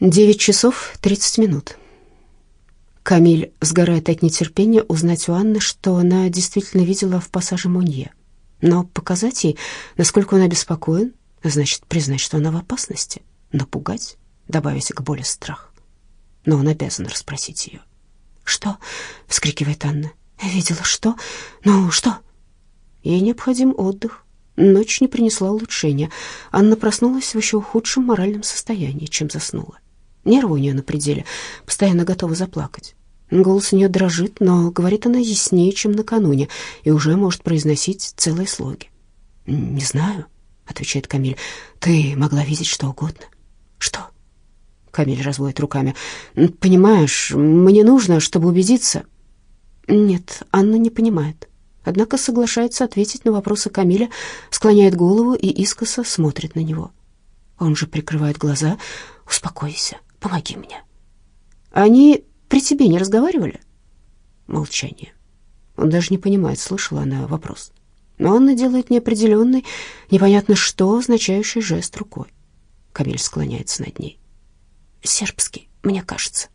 Девять часов тридцать минут. Камиль сгорает от нетерпения узнать у Анны, что она действительно видела в пассаже Монье. Но показать ей, насколько он обеспокоен, значит признать, что она в опасности, напугать, добавить к боли страх. Но он обязан расспросить ее. «Что?» — вскрикивает Анна. «Видела что? Ну, что?» Ей необходим отдых. Ночь не принесла улучшения. Анна проснулась в еще худшем моральном состоянии, чем заснула. Нервы у нее на пределе, постоянно готова заплакать. Голос у нее дрожит, но говорит она яснее, чем накануне, и уже может произносить целые слоги. «Не знаю», — отвечает Камиль, — «ты могла видеть что угодно». «Что?» Камиль разводит руками. «Понимаешь, мне нужно, чтобы убедиться». Нет, Анна не понимает. Однако соглашается ответить на вопросы Камиля, склоняет голову и искоса смотрит на него. Он же прикрывает глаза. «Успокойся, помоги мне». «Они при тебе не разговаривали?» Молчание. Он даже не понимает, слышала она вопрос. Но Анна делает неопределенный, непонятно что, означающий жест рукой. Камиль склоняется над ней. «Сербский, мне кажется».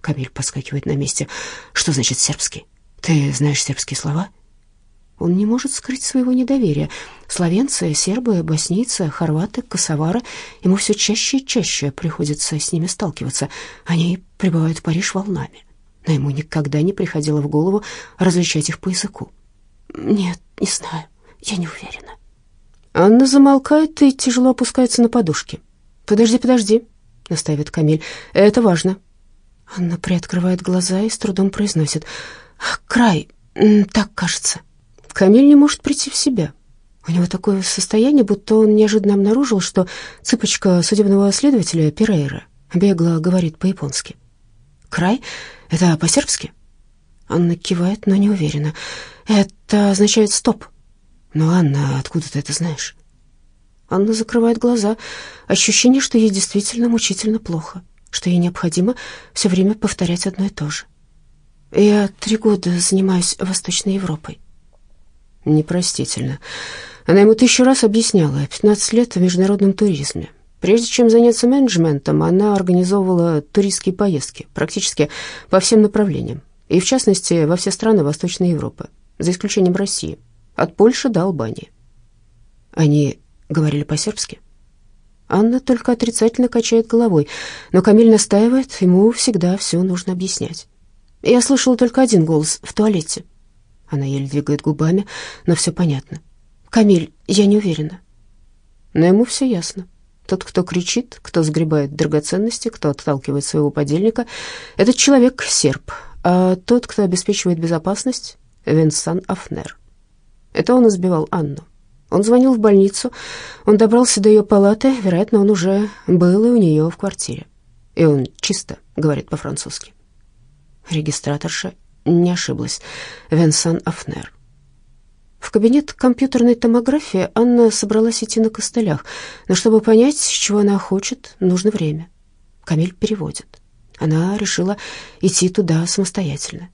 Камиль подскакивает на месте. «Что значит сербский? Ты знаешь сербские слова?» Он не может скрыть своего недоверия. Словенцы, сербы, боснийцы, хорваты, косовары. Ему все чаще и чаще приходится с ними сталкиваться. Они прибывают в Париж волнами. Но ему никогда не приходило в голову различать их по языку. «Нет, не знаю, я не уверена». Анна замолкает и тяжело опускается на подушки. «Подожди, подожди», — настаивает Камиль. «Это важно». Анна приоткрывает глаза и с трудом произносит. «Край, так кажется». Камиль не может прийти в себя. У него такое состояние, будто он неожиданно обнаружил, что цыпочка судебного следователя Перейра бегло говорит по-японски. «Край? Это по-сербски?» Анна кивает, но не уверена. «Это означает стоп». «Но, Анна, откуда ты это знаешь?» Анна закрывает глаза. Ощущение, что ей действительно мучительно плохо, что ей необходимо все время повторять одно и то же. «Я три года занимаюсь Восточной Европой». Непростительно. Она ему тысячу раз объясняла. 15 лет в международном туризме. Прежде чем заняться менеджментом, она организовывала туристские поездки практически по всем направлениям. И, в частности, во все страны Восточной Европы, за исключением России. От Польши до Албании. Они говорили по-сербски. Анна только отрицательно качает головой, но Камиль настаивает, ему всегда все нужно объяснять. Я слышала только один голос в туалете. Она еле двигает губами, но все понятно. «Камиль, я не уверена». Но ему все ясно. Тот, кто кричит, кто сгребает драгоценности, кто отталкивает своего подельника, этот человек — серб, а тот, кто обеспечивает безопасность — Венсан Афнер. Это он избивал Анну. Он звонил в больницу, он добрался до ее палаты, вероятно, он уже был и у нее в квартире. И он чисто говорит по-французски. Регистраторша не ошиблась. Венсан Афнер. В кабинет компьютерной томографии Анна собралась идти на костылях, но чтобы понять, с чего она хочет, нужно время. Камиль переводит. Она решила идти туда самостоятельно.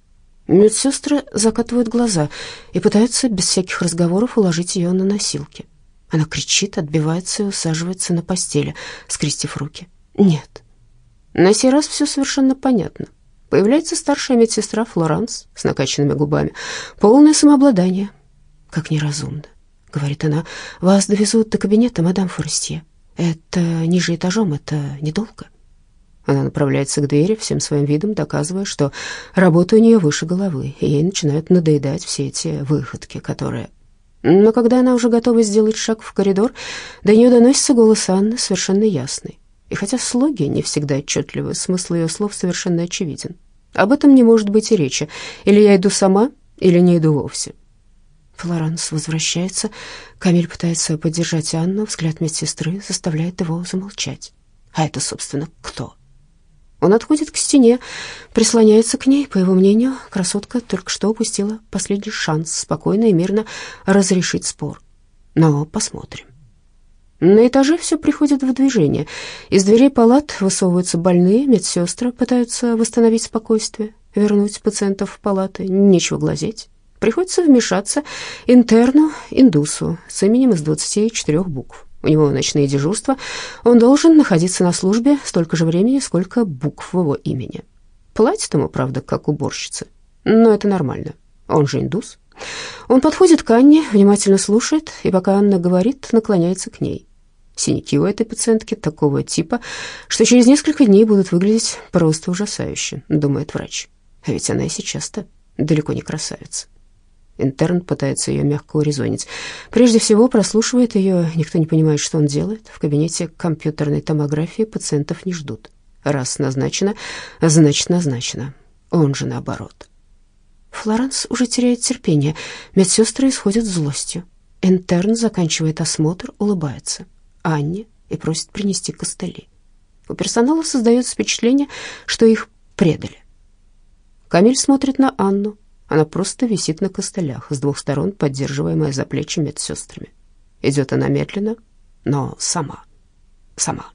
Медсестры закатывают глаза и пытаются без всяких разговоров уложить ее на носилки. Она кричит, отбивается и усаживается на постели, скрестив руки. «Нет». На сей раз все совершенно понятно. Появляется старшая медсестра Флоранс с накачанными губами. Полное самообладание. Как неразумно, говорит она. Вас довезут до кабинета, мадам Форестье. Это ниже этажом, это недолго. Она направляется к двери, всем своим видом доказывая, что работа у нее выше головы, и ей начинают надоедать все эти выходки, которые... Но когда она уже готова сделать шаг в коридор, до нее доносится голос Анны, совершенно ясный. И хотя слоги не всегда отчетливы, смысл ее слов совершенно очевиден. Об этом не может быть и речи. Или я иду сама, или не иду вовсе. Флоранс возвращается. Камиль пытается поддержать Анну. Взгляд медсестры заставляет его замолчать. А это, собственно, кто? Он отходит к стене, прислоняется к ней. По его мнению, красотка только что упустила последний шанс спокойно и мирно разрешить спор. Но посмотрим. На этаже все приходит в движение. Из дверей палат высовываются больные, медсестры пытаются восстановить спокойствие, вернуть пациентов в палаты. Нечего глазеть. Приходится вмешаться интерну, индусу, с именем из 24 букв. У него ночные дежурства. Он должен находиться на службе столько же времени, сколько букв в его имени. Платит ему, правда, как уборщица. Но это нормально. Он же индус. Он подходит к Анне, внимательно слушает, и пока Анна говорит, наклоняется к ней. Синяки у этой пациентки такого типа, что через несколько дней будут выглядеть просто ужасающе, думает врач. А ведь она и сейчас-то далеко не красавица. Интерн пытается ее мягко урезонить. Прежде всего прослушивает ее, никто не понимает, что он делает. В кабинете компьютерной томографии пациентов не ждут. Раз назначено, значит назначено. Он же наоборот. Флоранс уже теряет терпение. Медсестры исходят злостью. Интерн заканчивает осмотр, улыбается. Анне и просит принести костыли. У персонала создается впечатление, что их предали. Камиль смотрит на Анну. Она просто висит на костылях, с двух сторон поддерживаемая за плечи медсестрами. Идет она медленно, но сама, сама.